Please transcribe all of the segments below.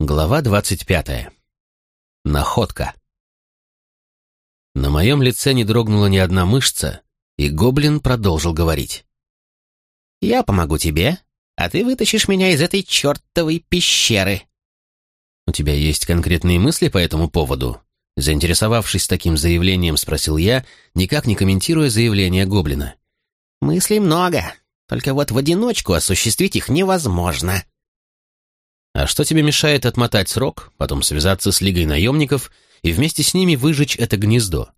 Глава двадцать пятая. Находка. На моем лице не дрогнула ни одна мышца, и гоблин продолжил говорить. «Я помогу тебе, а ты вытащишь меня из этой чертовой пещеры». «У тебя есть конкретные мысли по этому поводу?» Заинтересовавшись таким заявлением, спросил я, никак не комментируя заявление гоблина. «Мыслей много, только вот в одиночку осуществить их невозможно». А что тебе мешает отмотать срок, потом связаться с Лигой наемников и вместе с ними выжечь это гнездо?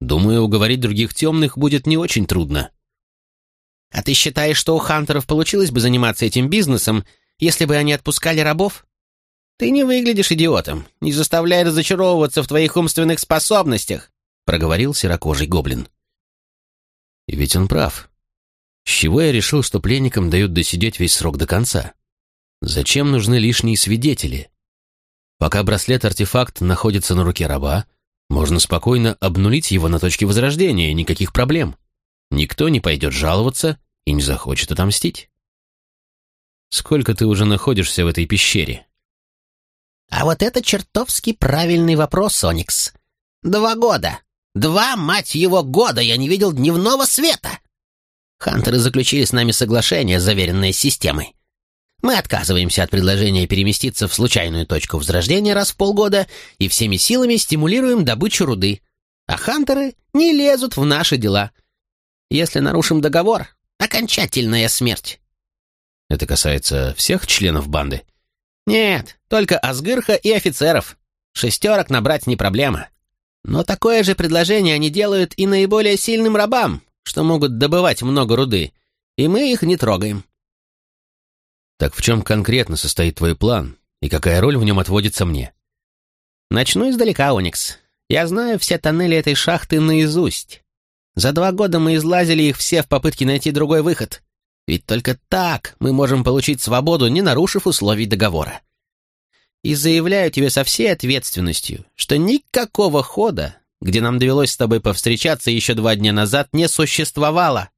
Думаю, уговорить других темных будет не очень трудно. А ты считаешь, что у хантеров получилось бы заниматься этим бизнесом, если бы они отпускали рабов? Ты не выглядишь идиотом, не заставляй разочаровываться в твоих умственных способностях, проговорил серокожий гоблин. И ведь он прав. С чего я решил, что пленникам дают досидеть весь срок до конца? Зачем нужны лишние свидетели? Пока браслет-артефакт находится на руке раба, можно спокойно обнулить его на точке возрождения, никаких проблем. Никто не пойдет жаловаться и не захочет отомстить. Сколько ты уже находишься в этой пещере? А вот это чертовски правильный вопрос, Оникс. Два года. Два, мать его, года я не видел дневного света. Хантеры заключили с нами соглашение, заверенное системой. Мы отказываемся от предложения переместиться в случайную точку возрождения раз в полгода и всеми силами стимулируем добычу руды. А хантеры не лезут в наши дела. Если нарушим договор, окончательная смерть. Это касается всех членов банды? Нет, только Асгырха и офицеров. Шестерок набрать не проблема. Но такое же предложение они делают и наиболее сильным рабам, что могут добывать много руды, и мы их не трогаем. Так в чем конкретно состоит твой план, и какая роль в нем отводится мне? Начну издалека, Оникс. Я знаю все тоннели этой шахты наизусть. За два года мы излазили их все в попытке найти другой выход. Ведь только так мы можем получить свободу, не нарушив условий договора. И заявляю тебе со всей ответственностью, что никакого хода, где нам довелось с тобой повстречаться еще два дня назад, не существовало.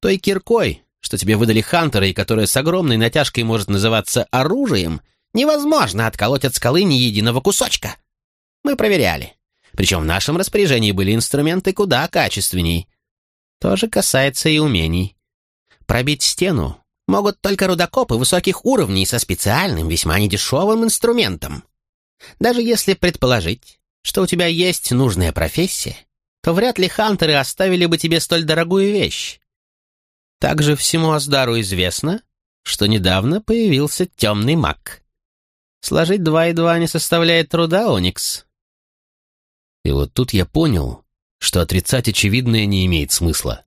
Той киркой, что тебе выдали Хантера и которая с огромной натяжкой может называться оружием, невозможно отколоть от скалы ни единого кусочка. Мы проверяли. Причем в нашем распоряжении были инструменты куда качественней. То же касается и умений. Пробить стену могут только рудокопы высоких уровней со специальным, весьма недешевым инструментом. Даже если предположить, что у тебя есть нужная профессия, то вряд ли хантеры оставили бы тебе столь дорогую вещь. Также всему Аздару известно, что недавно появился темный маг. Сложить два и два не составляет труда, Оникс. И вот тут я понял, что отрицать очевидное не имеет смысла.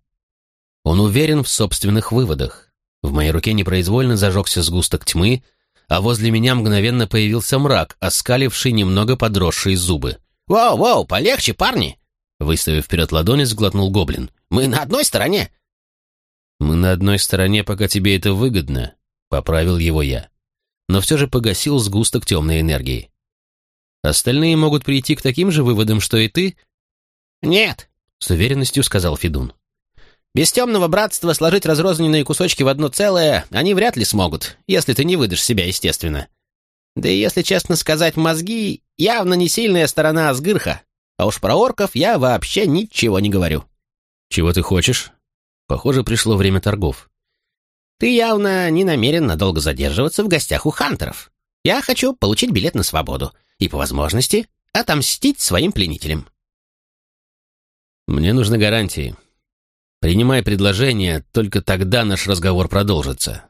Он уверен в собственных выводах. В моей руке непроизвольно зажегся сгусток тьмы, а возле меня мгновенно появился мрак, оскаливший немного подросшие зубы. «Воу-воу, полегче, парни!» Выставив вперед ладони, сглотнул гоблин. «Мы на одной стороне. «Мы на одной стороне, пока тебе это выгодно», — поправил его я. Но все же погасил сгусток темной энергии. «Остальные могут прийти к таким же выводам, что и ты?» «Нет», — с уверенностью сказал Федун. «Без темного братства сложить разрозненные кусочки в одно целое они вряд ли смогут, если ты не выдашь себя, естественно. Да и если честно сказать, мозги явно не сильная сторона Асгырха, а уж про орков я вообще ничего не говорю». «Чего ты хочешь?» Похоже, пришло время торгов. «Ты явно не намерен надолго задерживаться в гостях у хантеров. Я хочу получить билет на свободу и, по возможности, отомстить своим пленителям». «Мне нужны гарантии. Принимай предложение, только тогда наш разговор продолжится».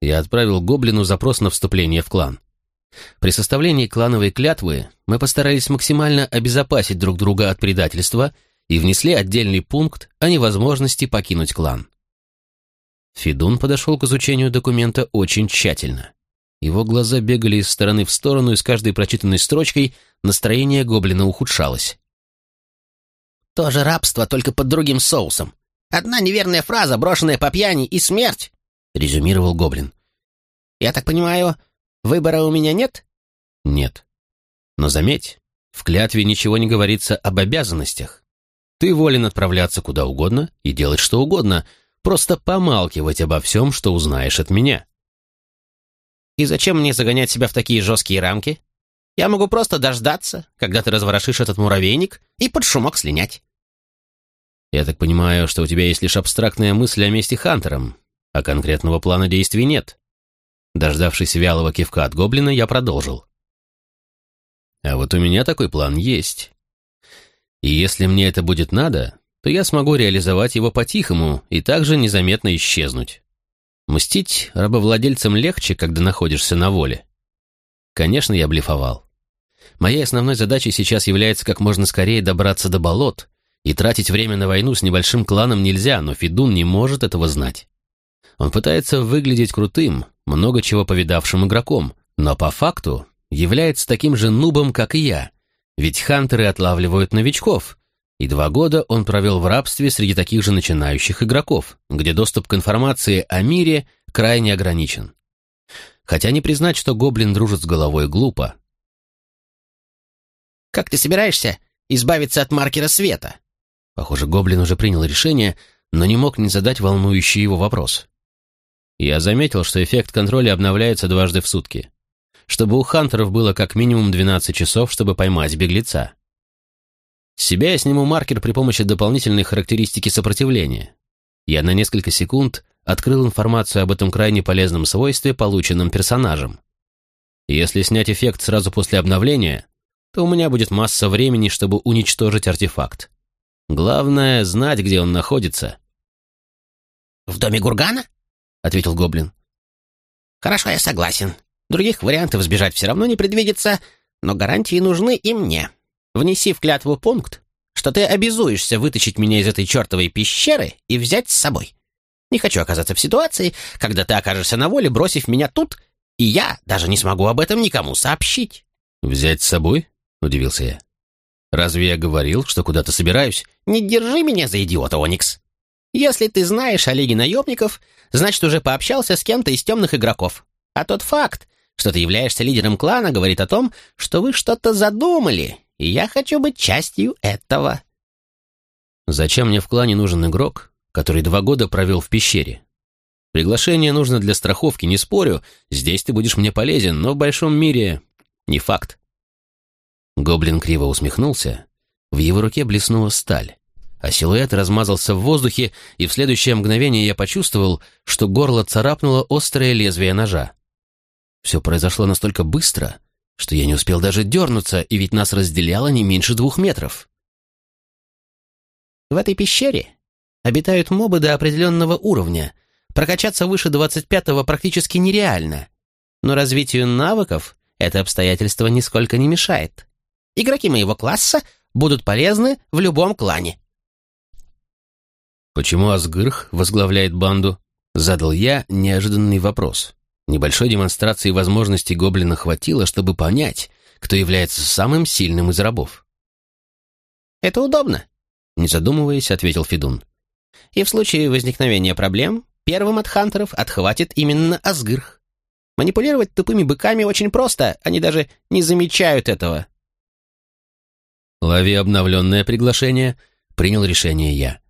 Я отправил Гоблину запрос на вступление в клан. При составлении клановой клятвы мы постарались максимально обезопасить друг друга от предательства – и внесли отдельный пункт о невозможности покинуть клан. Федун подошел к изучению документа очень тщательно. Его глаза бегали из стороны в сторону, и с каждой прочитанной строчкой настроение гоблина ухудшалось. «Тоже рабство, только под другим соусом. Одна неверная фраза, брошенная по пьяни, и смерть», — резюмировал гоблин. «Я так понимаю, выбора у меня нет?» «Нет. Но заметь, в клятве ничего не говорится об обязанностях. Ты волен отправляться куда угодно и делать что угодно, просто помалкивать обо всем, что узнаешь от меня. И зачем мне загонять себя в такие жесткие рамки? Я могу просто дождаться, когда ты разворошишь этот муравейник, и под шумок слинять. Я так понимаю, что у тебя есть лишь абстрактная мысль о месте Хантером, а конкретного плана действий нет. Дождавшись вялого кивка от гоблина, я продолжил. А вот у меня такой план есть. И если мне это будет надо, то я смогу реализовать его по-тихому и также незаметно исчезнуть. Мстить рабовладельцам легче, когда находишься на воле. Конечно, я блефовал. Моей основной задачей сейчас является как можно скорее добраться до болот, и тратить время на войну с небольшим кланом нельзя, но Федун не может этого знать. Он пытается выглядеть крутым, много чего повидавшим игроком, но по факту является таким же нубом, как и я, ведь хантеры отлавливают новичков, и два года он провел в рабстве среди таких же начинающих игроков, где доступ к информации о мире крайне ограничен. Хотя не признать, что гоблин дружит с головой, глупо. «Как ты собираешься избавиться от маркера света?» Похоже, гоблин уже принял решение, но не мог не задать волнующий его вопрос. Я заметил, что эффект контроля обновляется дважды в сутки, чтобы у хантеров было как минимум 12 часов, чтобы поймать беглеца. С себя я сниму маркер при помощи дополнительной характеристики сопротивления. Я на несколько секунд открыл информацию об этом крайне полезном свойстве, полученном персонажем. Если снять эффект сразу после обновления, то у меня будет масса времени, чтобы уничтожить артефакт. Главное — знать, где он находится. «В доме Гургана?» — ответил Гоблин. «Хорошо, я согласен. Других вариантов сбежать все равно не предвидится, но гарантии нужны и мне. Внеси в клятву пункт, что ты обязуешься вытащить меня из этой чертовой пещеры и взять с собой. Не хочу оказаться в ситуации, когда ты окажешься на воле, бросив меня тут, и я даже не смогу об этом никому сообщить». «Взять с собой?» — удивился я. «Разве я говорил, что куда-то собираюсь?» «Не держи меня за идиота, Оникс. Если ты знаешь о Лиге наемников, значит, уже пообщался с кем-то из темных игроков. А тот факт, что ты являешься лидером клана, говорит о том, что вы что-то задумали, и я хочу быть частью этого». «Зачем мне в клане нужен игрок, который два года провел в пещере? Приглашение нужно для страховки, не спорю, здесь ты будешь мне полезен, но в большом мире не факт». Гоблин криво усмехнулся. В его руке блеснула сталь, а силуэт размазался в воздухе, и в следующее мгновение я почувствовал, что горло царапнуло острое лезвие ножа. Все произошло настолько быстро, что я не успел даже дернуться, и ведь нас разделяло не меньше двух метров. В этой пещере обитают мобы до определенного уровня. Прокачаться выше 25-го практически нереально. Но развитию навыков это обстоятельство нисколько не мешает. Игроки моего класса будут полезны в любом клане. «Почему Асгырх возглавляет банду?» — задал я неожиданный вопрос. Небольшой демонстрации возможностей гоблина хватило, чтобы понять, кто является самым сильным из рабов. «Это удобно», — не задумываясь, ответил Федун. «И в случае возникновения проблем первым от хантеров отхватит именно Асгырх. Манипулировать тупыми быками очень просто, они даже не замечают этого». «Лови обновленное приглашение», — принял решение я.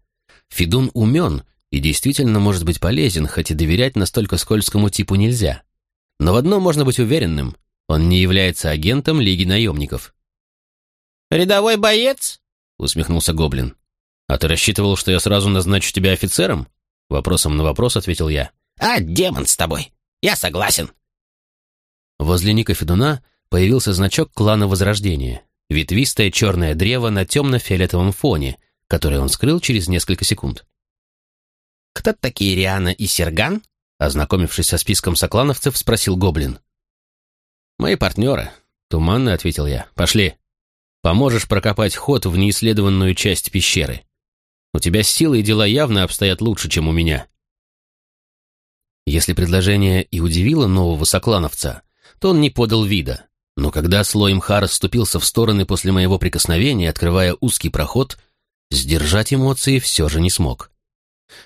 Федун умен и действительно может быть полезен, хоть и доверять настолько скользкому типу нельзя. Но в одном можно быть уверенным — он не является агентом Лиги наемников. «Рядовой боец?» — усмехнулся Гоблин. «А ты рассчитывал, что я сразу назначу тебя офицером?» Вопросом на вопрос ответил я. «А, демон с тобой! Я согласен!» Возле Ника Федуна появился значок клана Возрождения. Ветвистое черное древо на темно-фиолетовом фоне, которое он скрыл через несколько секунд. «Кто такие Риана и Серган?» Ознакомившись со списком соклановцев, спросил Гоблин. «Мои партнеры», — туманно ответил я. «Пошли. Поможешь прокопать ход в неисследованную часть пещеры. У тебя силы и дела явно обстоят лучше, чем у меня». Если предложение и удивило нового соклановца, то он не подал вида. Но когда слой мха расступился в стороны после моего прикосновения, открывая узкий проход, сдержать эмоции все же не смог.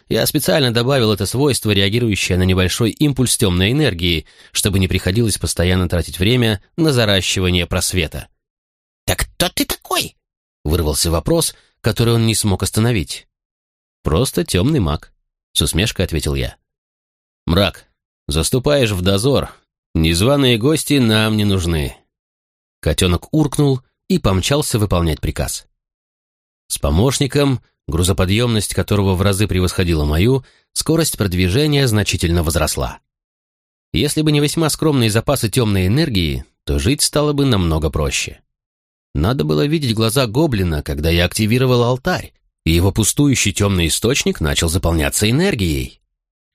Я специально добавил это свойство, реагирующее на небольшой импульс темной энергии, чтобы не приходилось постоянно тратить время на заращивание просвета. «Так кто ты такой?» — вырвался вопрос, который он не смог остановить. «Просто темный маг», — с усмешкой ответил я. «Мрак, заступаешь в дозор, Незваные гости нам не нужны. Котенок уркнул и помчался выполнять приказ. С помощником, грузоподъемность которого в разы превосходила мою, скорость продвижения значительно возросла. Если бы не весьма скромные запасы темной энергии, то жить стало бы намного проще. Надо было видеть глаза гоблина, когда я активировал алтарь, и его пустующий темный источник начал заполняться энергией.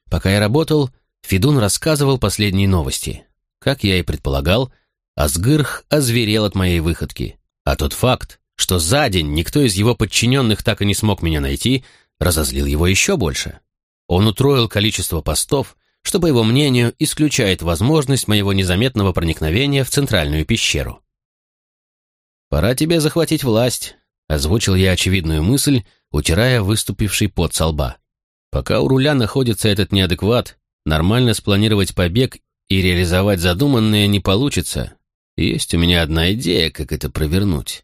Пока я работал, Федун рассказывал последние новости. Как я и предполагал, Асгырх озверел от моей выходки, а тот факт, что за день никто из его подчиненных так и не смог меня найти, разозлил его еще больше. Он утроил количество постов, что, по его мнению, исключает возможность моего незаметного проникновения в центральную пещеру. «Пора тебе захватить власть», — озвучил я очевидную мысль, утирая выступивший пот со лба. «Пока у руля находится этот неадекват, нормально спланировать побег и реализовать задуманное не получится. Есть у меня одна идея, как это провернуть.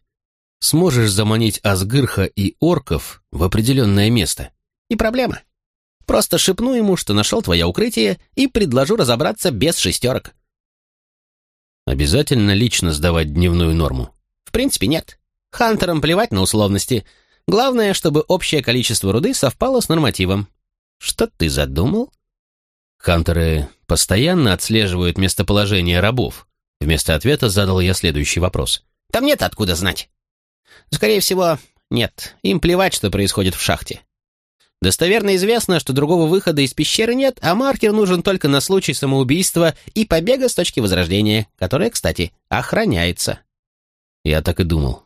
Сможешь заманить Асгырха и орков в определенное место?» «Не проблема. Просто шепну ему, что нашел твое укрытие, и предложу разобраться без шестерок». «Обязательно лично сдавать дневную норму?» принципе, нет. Хантерам плевать на условности. Главное, чтобы общее количество руды совпало с нормативом. Что ты задумал? Хантеры постоянно отслеживают местоположение рабов. Вместо ответа задал я следующий вопрос. Там нет откуда знать. Скорее всего, нет. Им плевать, что происходит в шахте. Достоверно известно, что другого выхода из пещеры нет, а маркер нужен только на случай самоубийства и побега с точки возрождения, которая, кстати, охраняется. Я так и думал.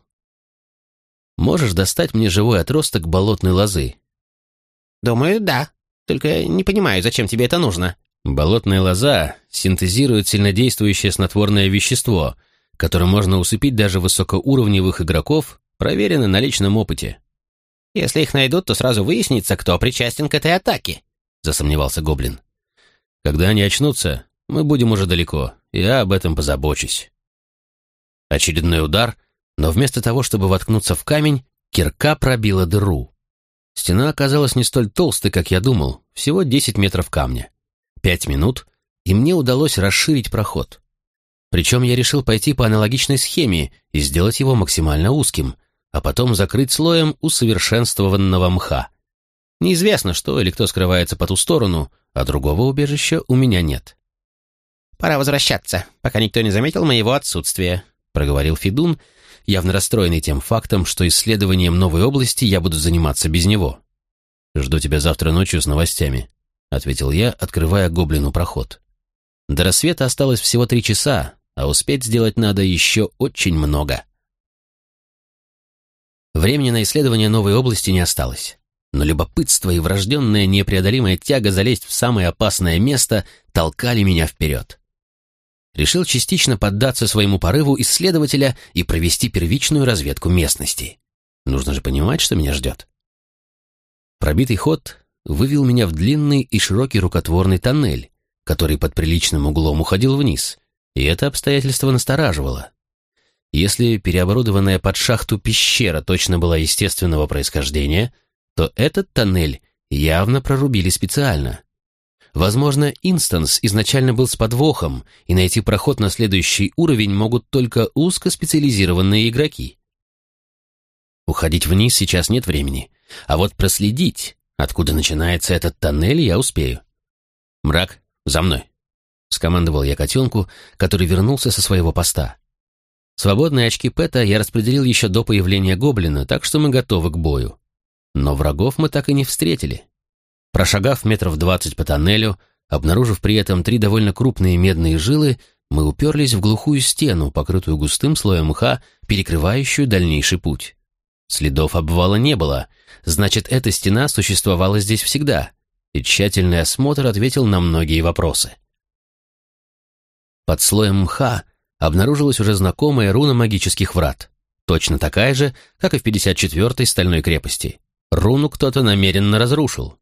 Можешь достать мне живой отросток болотной лозы? Думаю, да. Только не понимаю, зачем тебе это нужно. Болотная лоза синтезирует сильнодействующее снотворное вещество, которое можно усыпить даже высокоуровневых игроков, проверено на личном опыте. Если их найдут, то сразу выяснится, кто причастен к этой атаке, засомневался гоблин. Когда они очнутся, мы будем уже далеко. Я об этом позабочусь. Очередной удар, но вместо того, чтобы воткнуться в камень, кирка пробила дыру. Стена оказалась не столь толстой, как я думал, всего 10 метров камня. Пять минут, и мне удалось расширить проход. Причем я решил пойти по аналогичной схеме и сделать его максимально узким, а потом закрыть слоем усовершенствованного мха. Неизвестно, что или кто скрывается по ту сторону, а другого убежища у меня нет. «Пора возвращаться, пока никто не заметил моего отсутствия», — проговорил Федун, явно расстроенный тем фактом, что исследованием новой области я буду заниматься без него. «Жду тебя завтра ночью с новостями», — ответил я, открывая гоблину проход. До рассвета осталось всего три часа, а успеть сделать надо еще очень много. Времени на исследование новой области не осталось, но любопытство и врожденная непреодолимая тяга залезть в самое опасное место толкали меня вперед решил частично поддаться своему порыву исследователя и провести первичную разведку местности. Нужно же понимать, что меня ждет. Пробитый ход вывел меня в длинный и широкий рукотворный тоннель, который под приличным углом уходил вниз, и это обстоятельство настораживало. Если переоборудованная под шахту пещера точно была естественного происхождения, то этот тоннель явно прорубили специально, Возможно, инстанс изначально был с подвохом, и найти проход на следующий уровень могут только узкоспециализированные игроки. Уходить вниз сейчас нет времени, а вот проследить, откуда начинается этот тоннель, я успею. «Мрак, за мной!» — скомандовал я котенку, который вернулся со своего поста. Свободные очки Пэта я распределил еще до появления гоблина, так что мы готовы к бою. Но врагов мы так и не встретили. Прошагав метров двадцать по тоннелю, обнаружив при этом три довольно крупные медные жилы, мы уперлись в глухую стену, покрытую густым слоем мха, перекрывающую дальнейший путь. Следов обвала не было, значит, эта стена существовала здесь всегда, и тщательный осмотр ответил на многие вопросы. Под слоем мха обнаружилась уже знакомая руна магических врат, точно такая же, как и в 54-й стальной крепости. Руну кто-то намеренно разрушил.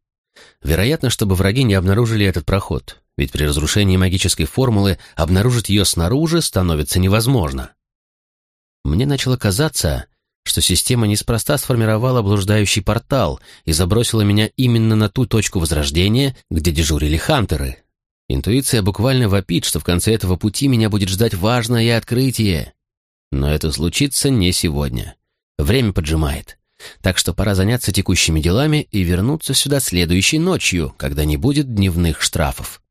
Вероятно, чтобы враги не обнаружили этот проход, ведь при разрушении магической формулы обнаружить ее снаружи становится невозможно. Мне начало казаться, что система неспроста сформировала блуждающий портал и забросила меня именно на ту точку возрождения, где дежурили хантеры. Интуиция буквально вопит, что в конце этого пути меня будет ждать важное открытие. Но это случится не сегодня. Время поджимает. Так что пора заняться текущими делами и вернуться сюда следующей ночью, когда не будет дневных штрафов.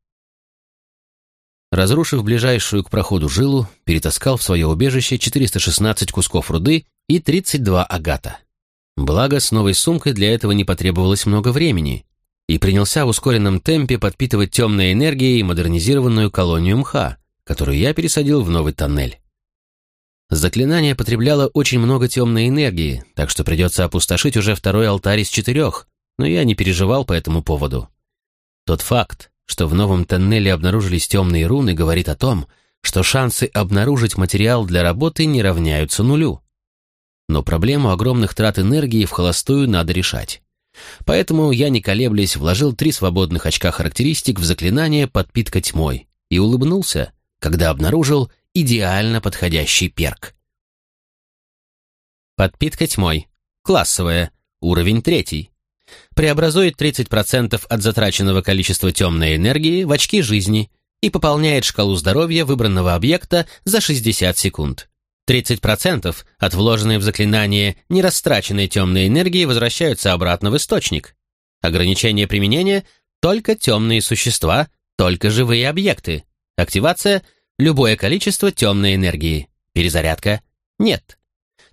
Разрушив ближайшую к проходу жилу, перетаскал в свое убежище 416 кусков руды и 32 агата. Благо, с новой сумкой для этого не потребовалось много времени, и принялся в ускоренном темпе подпитывать темной энергией модернизированную колонию мха, которую я пересадил в новый тоннель. Заклинание потребляло очень много темной энергии, так что придется опустошить уже второй алтарь из четырех, но я не переживал по этому поводу. Тот факт, что в новом тоннеле обнаружились темные руны, говорит о том, что шансы обнаружить материал для работы не равняются нулю. Но проблему огромных трат энергии в холостую надо решать. Поэтому я, не колеблясь, вложил три свободных очка характеристик в заклинание «Подпитка тьмой» и улыбнулся, когда обнаружил идеально подходящий перк. Подпитка тьмой. Классовая. Уровень третий. Преобразует 30% от затраченного количества темной энергии в очки жизни и пополняет шкалу здоровья выбранного объекта за 60 секунд. 30% от вложенной в заклинание нерастраченной темной энергии возвращаются обратно в источник. Ограничение применения – только темные существа, только живые объекты. Активация – Любое количество темной энергии. Перезарядка? Нет.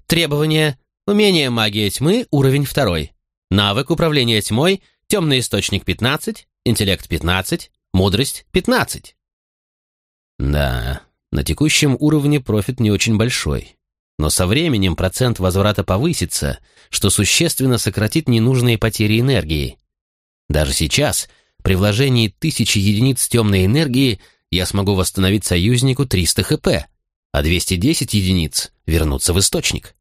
Требования. Умение магия тьмы, уровень второй. Навык управления тьмой, темный источник 15, интеллект 15, мудрость 15. Да, на текущем уровне профит не очень большой. Но со временем процент возврата повысится, что существенно сократит ненужные потери энергии. Даже сейчас, при вложении тысячи единиц темной энергии, я смогу восстановить союзнику 300 хп, а 210 единиц вернуться в источник.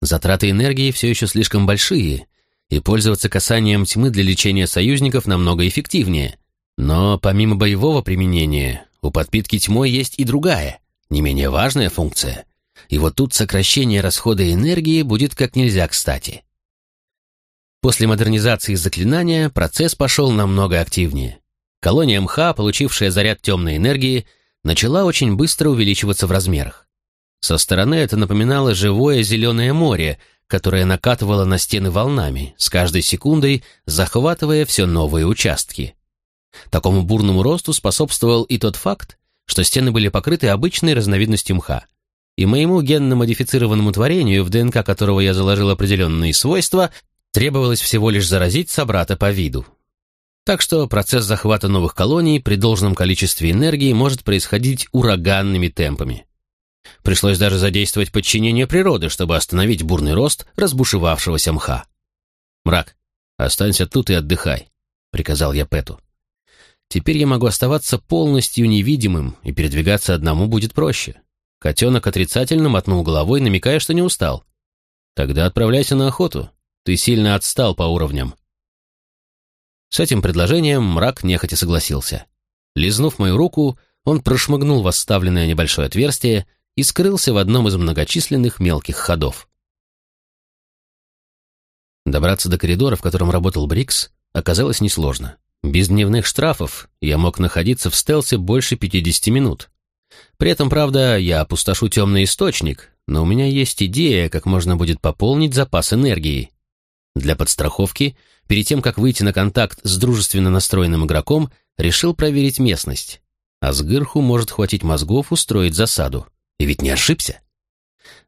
Затраты энергии все еще слишком большие, и пользоваться касанием тьмы для лечения союзников намного эффективнее. Но помимо боевого применения, у подпитки тьмой есть и другая, не менее важная функция. И вот тут сокращение расхода энергии будет как нельзя кстати. После модернизации заклинания процесс пошел намного активнее. Колония мха, получившая заряд темной энергии, начала очень быстро увеличиваться в размерах. Со стороны это напоминало живое зеленое море, которое накатывало на стены волнами, с каждой секундой захватывая все новые участки. Такому бурному росту способствовал и тот факт, что стены были покрыты обычной разновидностью мха. И моему генно-модифицированному творению, в ДНК которого я заложил определенные свойства, требовалось всего лишь заразить собрата по виду. Так что процесс захвата новых колоний при должном количестве энергии может происходить ураганными темпами. Пришлось даже задействовать подчинение природы, чтобы остановить бурный рост разбушевавшегося мха. «Мрак, останься тут и отдыхай», — приказал я Пэту. «Теперь я могу оставаться полностью невидимым, и передвигаться одному будет проще». Котенок отрицательно мотнул головой, намекая, что не устал. «Тогда отправляйся на охоту. Ты сильно отстал по уровням». С этим предложением мрак нехотя согласился. Лизнув мою руку, он прошмыгнул в оставленное небольшое отверстие и скрылся в одном из многочисленных мелких ходов. Добраться до коридора, в котором работал Брикс, оказалось несложно. Без дневных штрафов я мог находиться в стелсе больше 50 минут. При этом, правда, я опустошу темный источник, но у меня есть идея, как можно будет пополнить запас энергии. Для подстраховки перед тем, как выйти на контакт с дружественно настроенным игроком, решил проверить местность. А с Гырху может хватить мозгов устроить засаду. И ведь не ошибся.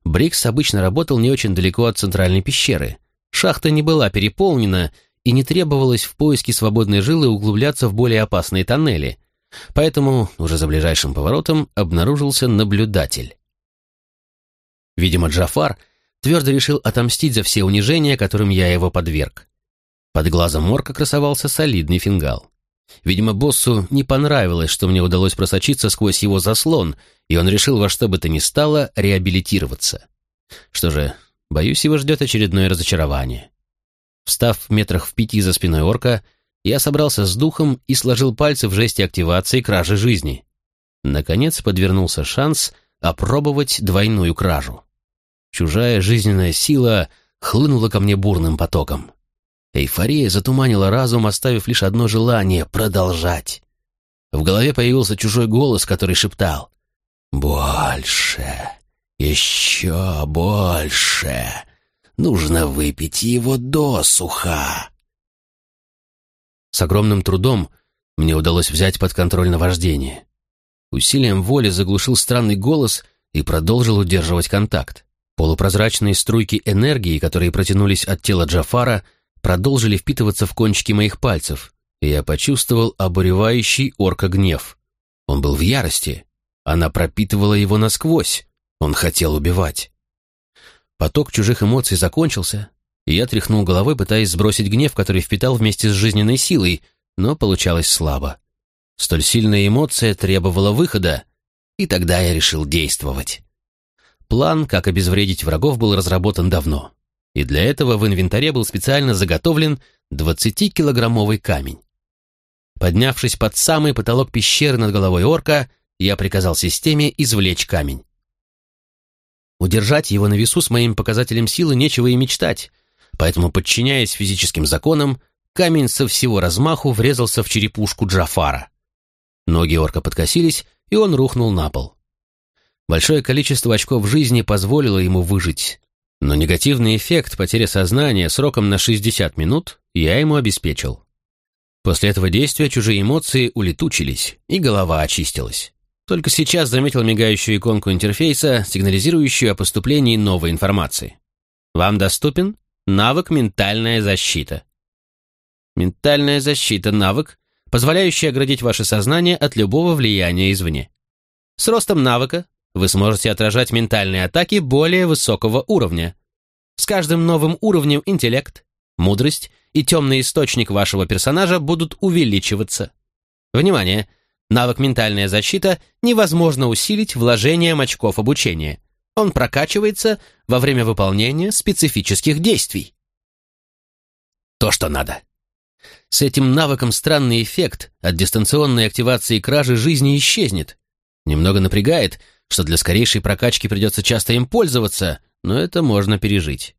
Брикс обычно работал не очень далеко от центральной пещеры. Шахта не была переполнена, и не требовалось в поиске свободной жилы углубляться в более опасные тоннели. Поэтому уже за ближайшим поворотом обнаружился наблюдатель. Видимо, Джафар твердо решил отомстить за все унижения, которым я его подверг. Под глазом Морка красовался солидный фингал. Видимо, боссу не понравилось, что мне удалось просочиться сквозь его заслон, и он решил во что бы то ни стало реабилитироваться. Что же, боюсь, его ждет очередное разочарование. Встав в метрах в пяти за спиной орка, я собрался с духом и сложил пальцы в жесте активации кражи жизни. Наконец подвернулся шанс опробовать двойную кражу. Чужая жизненная сила хлынула ко мне бурным потоком. Эйфория затуманила разум, оставив лишь одно желание — продолжать. В голове появился чужой голос, который шептал «Больше, еще больше, нужно выпить его досуха». С огромным трудом мне удалось взять под контроль наваждение. Усилием воли заглушил странный голос и продолжил удерживать контакт. Полупрозрачные струйки энергии, которые протянулись от тела Джафара, продолжили впитываться в кончики моих пальцев, и я почувствовал обуревающий орка гнев. Он был в ярости. Она пропитывала его насквозь. Он хотел убивать. Поток чужих эмоций закончился, и я тряхнул головой, пытаясь сбросить гнев, который впитал вместе с жизненной силой, но получалось слабо. Столь сильная эмоция требовала выхода, и тогда я решил действовать. План, как обезвредить врагов, был разработан давно, и для этого в инвентаре был специально заготовлен 20-килограммовый камень. Поднявшись под самый потолок пещеры над головой орка, я приказал системе извлечь камень. Удержать его на весу с моим показателем силы нечего и мечтать, поэтому, подчиняясь физическим законам, камень со всего размаху врезался в черепушку Джафара. Ноги орка подкосились, и он рухнул на пол. Большое количество очков жизни позволило ему выжить, но негативный эффект потери сознания сроком на 60 минут я ему обеспечил. После этого действия чужие эмоции улетучились, и голова очистилась. Только сейчас заметил мигающую иконку интерфейса, сигнализирующую о поступлении новой информации. Вам доступен навык «Ментальная защита». Ментальная защита – навык, позволяющий оградить ваше сознание от любого влияния извне. С ростом навыка вы сможете отражать ментальные атаки более высокого уровня. С каждым новым уровнем интеллект, мудрость и темный источник вашего персонажа будут увеличиваться. Внимание! Навык «Ментальная защита» невозможно усилить вложением очков обучения. Он прокачивается во время выполнения специфических действий. То, что надо. С этим навыком странный эффект от дистанционной активации кражи жизни исчезнет. Немного напрягает, что для скорейшей прокачки придется часто им пользоваться, но это можно пережить.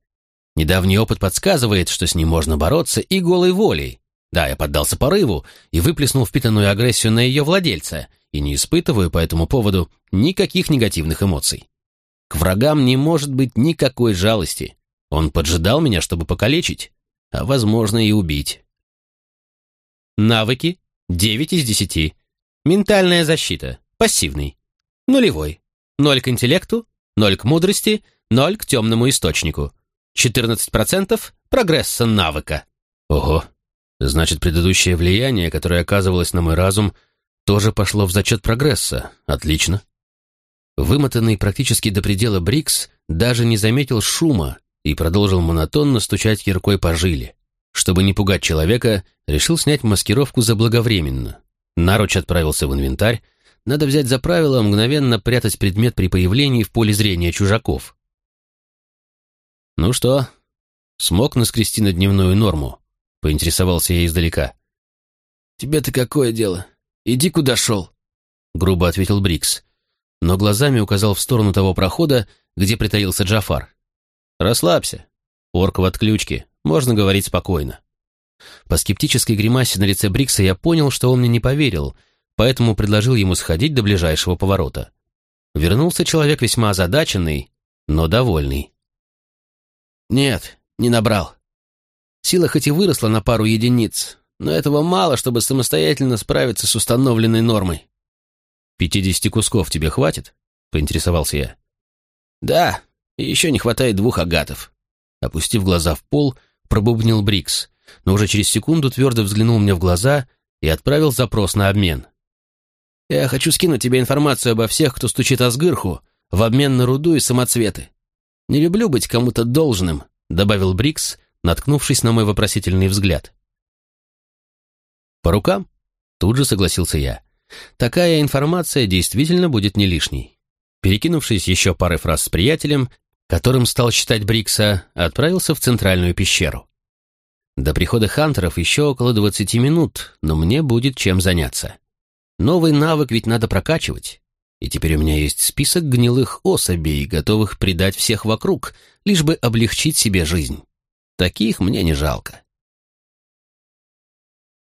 Недавний опыт подсказывает, что с ним можно бороться и голой волей. Да, я поддался порыву и выплеснул впитанную агрессию на ее владельца, и не испытываю по этому поводу никаких негативных эмоций. К врагам не может быть никакой жалости. Он поджидал меня, чтобы покалечить, а, возможно, и убить. Навыки 9 из 10. Ментальная защита. Пассивный. Нулевой. 0 к интеллекту, 0 к мудрости, 0 к темному источнику. 14% прогресса навыка. Ого, Значит, предыдущее влияние, которое оказывалось на мой разум, тоже пошло в зачет прогресса. Отлично. Вымотанный практически до предела Брикс даже не заметил шума и продолжил монотонно стучать киркой по жиле. Чтобы не пугать человека, решил снять маскировку заблаговременно. Наруч отправился в инвентарь. Надо взять за правило мгновенно прятать предмет при появлении в поле зрения чужаков. «Ну что, смог наскрести на дневную норму?» — поинтересовался я издалека. «Тебе-то какое дело? Иди, куда шел!» — грубо ответил Брикс, но глазами указал в сторону того прохода, где притаился Джафар. «Расслабься. Орк в отключке. Можно говорить спокойно». По скептической гримасе на лице Брикса я понял, что он мне не поверил, поэтому предложил ему сходить до ближайшего поворота. Вернулся человек весьма озадаченный, но довольный. «Нет, не набрал. Сила хоть и выросла на пару единиц, но этого мало, чтобы самостоятельно справиться с установленной нормой. «Пятидесяти кусков тебе хватит?» — поинтересовался я. «Да, еще не хватает двух агатов». Опустив глаза в пол, пробубнил Брикс, но уже через секунду твердо взглянул мне в глаза и отправил запрос на обмен. «Я хочу скинуть тебе информацию обо всех, кто стучит Асгырху, в обмен на руду и самоцветы. Не люблю быть кому-то должным», — добавил Брикс, наткнувшись на мой вопросительный взгляд. «По рукам?» — тут же согласился я. «Такая информация действительно будет не лишней». Перекинувшись еще парой фраз с приятелем, которым стал считать Брикса, отправился в центральную пещеру. До прихода хантеров еще около двадцати минут, но мне будет чем заняться. Новый навык ведь надо прокачивать. И теперь у меня есть список гнилых особей, готовых предать всех вокруг, лишь бы облегчить себе жизнь. Таких мне не жалко.